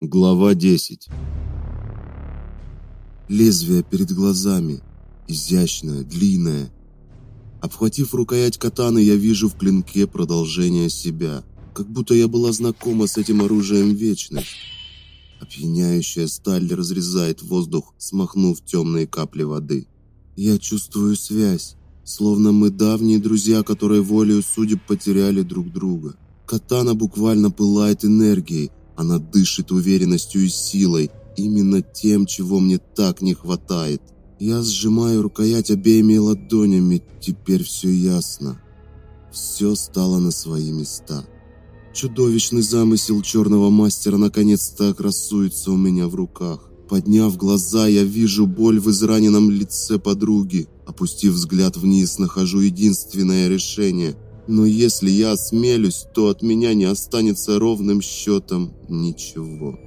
Глава 10. Лезвие перед глазами, изящное, длинное. Обхватив рукоять катаны, я вижу в клинке продолжение себя, как будто я была знакома с этим оружием вечность. Опьяняющая сталь разрезает воздух, смахнув темные капли воды. Я чувствую связь, словно мы давние друзья, которые волею судеб потеряли друг друга. Катана буквально пылает энергией, она дышит уверенностью и силой, именно тем, чего мне так не хватает. Я сжимаю рукоять обеими ладонями, теперь все ясно. Все стало на свои места. Чудовищный замысел черного мастера наконец-то красуется у меня в руках. Подняв глаза, я вижу боль в израненном лице подруги. Опустив взгляд вниз, нахожу единственное решение – но если я осмелюсь, то от меня не останется ровным счетом ничего.